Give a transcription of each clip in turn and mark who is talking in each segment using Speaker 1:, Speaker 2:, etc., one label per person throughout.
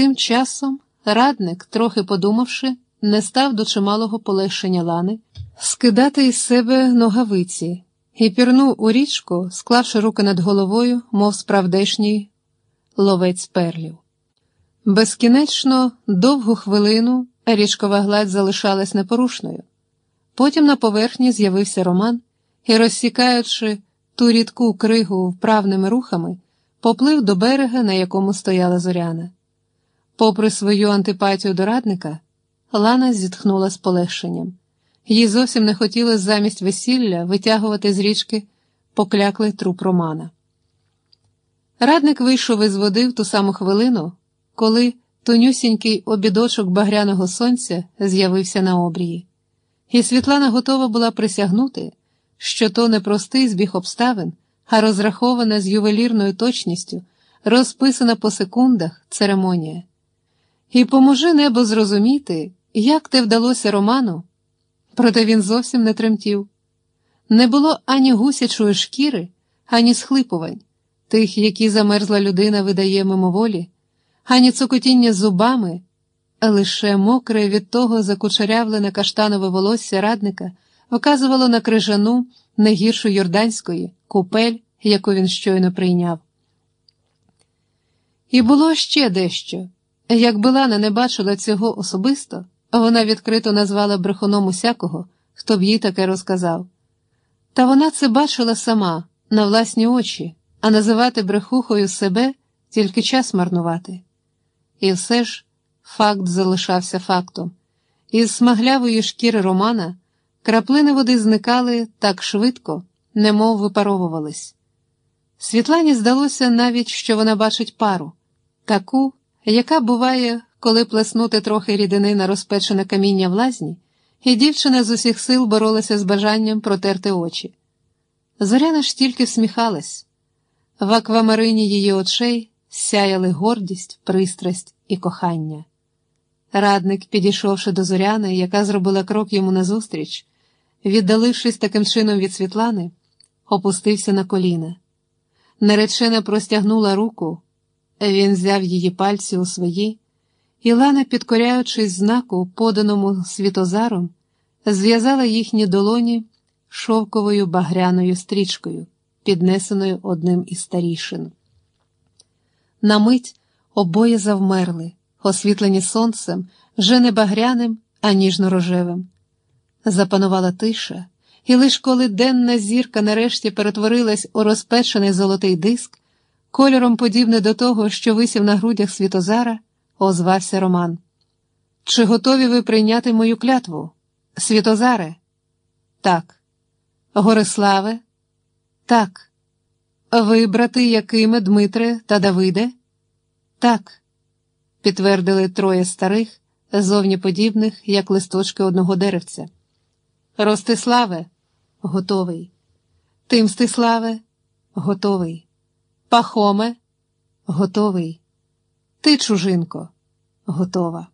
Speaker 1: Тим часом радник, трохи подумавши, не став до чималого полегшення лани, скидати із себе ногавиці і пірнув у річку, склавши руки над головою, мов справдешній ловець перлів. Безкінечно довгу хвилину річкова гладь залишалась непорушною. Потім на поверхні з'явився Роман і, розсікаючи ту рідку кригу вправними рухами, поплив до берега, на якому стояла зоряна. Попри свою антипатію до радника, Лана зітхнула з полегшенням. Їй зовсім не хотілося замість весілля витягувати з річки покляклий труп Романа. Радник вийшов із води в ту саму хвилину, коли тонюсінький обідочок багряного сонця з'явився на обрії, і Світлана готова була присягнути, що то не простий збіг обставин, а розрахована з ювелірною точністю, розписана по секундах церемонія. І поможи небо зрозуміти, як те вдалося Роману, проте він зовсім не тремтів. Не було ані гусячої шкіри, ані схлипувань, тих, які замерзла людина видає мимоволі, ані цокотіння зубами, а лише мокре від того закучерявлене каштанове волосся радника вказувало на крижану, не гіршу юрданської, купель, яку він щойно прийняв. І було ще дещо. Якби Лана не бачила цього особисто, вона відкрито назвала брехуном усякого, хто б їй таке розказав. Та вона це бачила сама, на власні очі, а називати брехухою себе тільки час марнувати. І все ж факт залишався фактом. Із смаглявої шкіри Романа краплини води зникали так швидко, немов випаровувались. Світлані здалося навіть, що вона бачить пару, таку, яка буває, коли плеснути трохи рідини на розпечене каміння в лазні, і дівчина з усіх сил боролася з бажанням протерти очі. Зоряна ж тільки всміхалась. В аквамарині її очей сяяли гордість, пристрасть і кохання. Радник, підійшовши до зоряни, яка зробила крок йому назустріч, віддалившись таким чином від Світлани, опустився на коліна. Наречена простягнула руку, він взяв її пальці у свої, і Лана, підкоряючись знаку, поданому світозаром, зв'язала їхні долоні шовковою багряною стрічкою, піднесеною одним із старішин. На мить обоє завмерли, освітлені сонцем, вже не багряним, а ніжно-рожевим. Запанувала тиша, і лиш коли денна зірка нарешті перетворилась у розпечений золотий диск, кольором подібне до того, що висів на грудях Світозара, озвався Роман. Чи готові ви прийняти мою клятву? Світозаре? Так. Гориславе? Так. Ви, брати Якиме, Дмитре та Давиде? Так, підтвердили троє старих, зовні подібних, як листочки одного деревця. Ростиславе, готовий. Тимстиславе, готовий. Пахоме, готовий. Ти, чужинко, готова.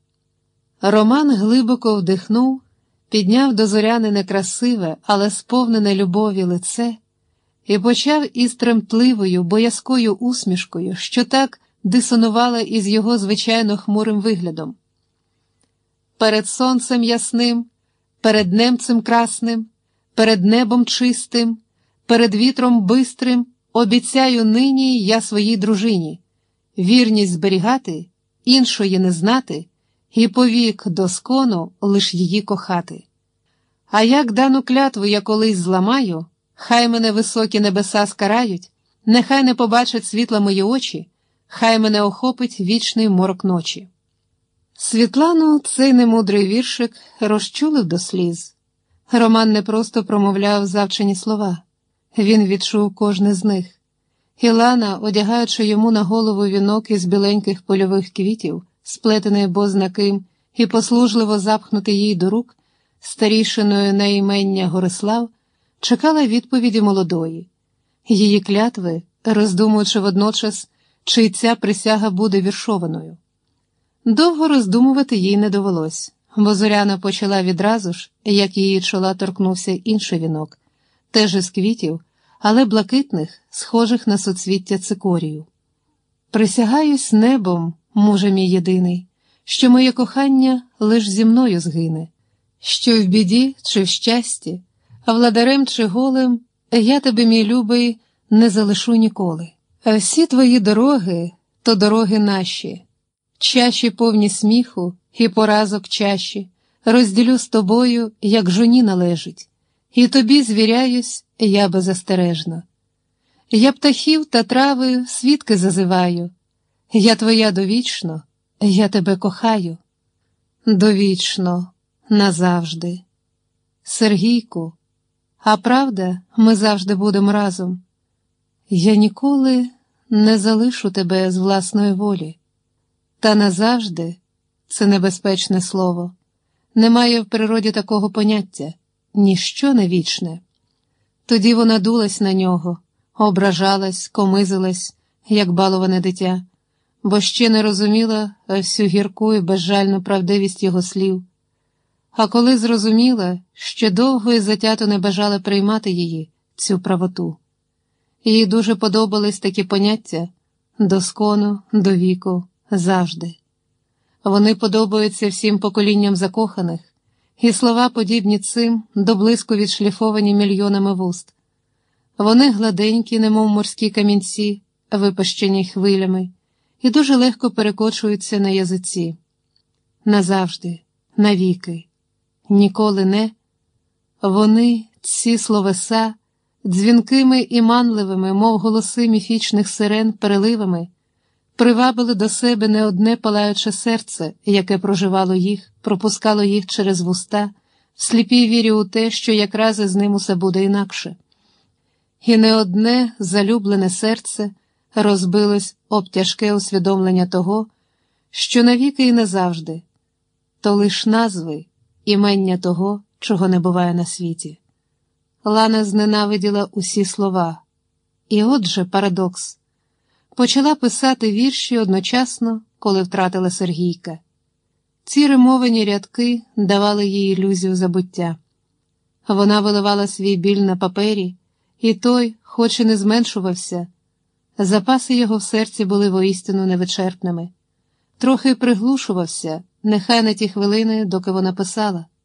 Speaker 1: Роман глибоко вдихнув, підняв до зоряни некрасиве, але сповнене любові лице, і почав із тремтливою, боязкою усмішкою, що так дисонувала із його звичайно хмурим виглядом. Перед сонцем ясним, перед немцем красним, перед небом чистим, перед вітром бистрим обіцяю нині я своїй дружині, вірність зберігати, іншої не знати, і повік доскону лиш її кохати. А як дану клятву я колись зламаю, хай мене високі небеса скарають, нехай не побачать світла мої очі, хай мене охопить вічний морок ночі. Світлану цей немудрий віршик розчулив до сліз. Роман не просто промовляв завчені слова, він відчув кожне з них. Ілана, одягаючи йому на голову вінок із біленьких польових квітів, сплетений бознаким і послужливо запхнути їй до рук, старішиною на імення Горислав, чекала відповіді молодої, її клятви, роздумуючи водночас, чи ця присяга буде віршованою. Довго роздумувати їй не довелось, бо зоряна почала відразу ж, як її чола торкнувся інший вінок, теж із квітів, але блакитних, схожих на соцвіття цикорію. Присягаюсь небом, муже мій єдиний, що моє кохання лиш зі мною згине, що в біді чи в щасті, владарем чи голим, я тебе, мій любий, не залишу ніколи. А всі твої дороги то дороги наші, чаші повні сміху і поразок чаші, розділю з тобою, як жоні належить, і тобі звіряюсь я беззастережно. Я птахів та трави свідки зазиваю, я твоя довічно, я тебе кохаю. Довічно, назавжди. Сергійку, а правда, ми завжди будемо разом. Я ніколи не залишу тебе з власної волі, та назавжди це небезпечне слово. Немає в природі такого поняття ніщо не вічне. Тоді вона дулась на нього, ображалась, комизилась, як баловане дитя, бо ще не розуміла всю гірку і безжальну правдивість його слів. А коли зрозуміла, ще довго і затято не бажала приймати її, цю правоту. Їй дуже подобались такі поняття доскону, до віку, завжди. Вони подобаються всім поколінням закоханих, і слова, подібні цим, до блиску відшліфовані мільйонами вуст. Вони гладенькі, немов морські камінці, випащені хвилями, і дуже легко перекочуються на язиці. Назавжди, навіки, ніколи не. Вони, ці словеса, дзвінкими і манливими, мов голоси міфічних сирен, переливами, привабили до себе не одне палаюче серце, яке проживало їх, пропускало їх через вуста, в сліпій вірі у те, що якраз із ним усе буде інакше. І не одне залюблене серце розбилось об тяжке усвідомлення того, що навіки і назавжди, то лиш назви, імення того, чого не буває на світі. Лана зненавиділа усі слова, і отже парадокс почала писати вірші одночасно, коли втратила Сергійка. Ці римовані рядки давали їй ілюзію забуття. Вона виливала свій біль на папері, і той, хоч і не зменшувався, запаси його в серці були воістину невичерпними, трохи приглушувався, нехай на ті хвилини, доки вона писала.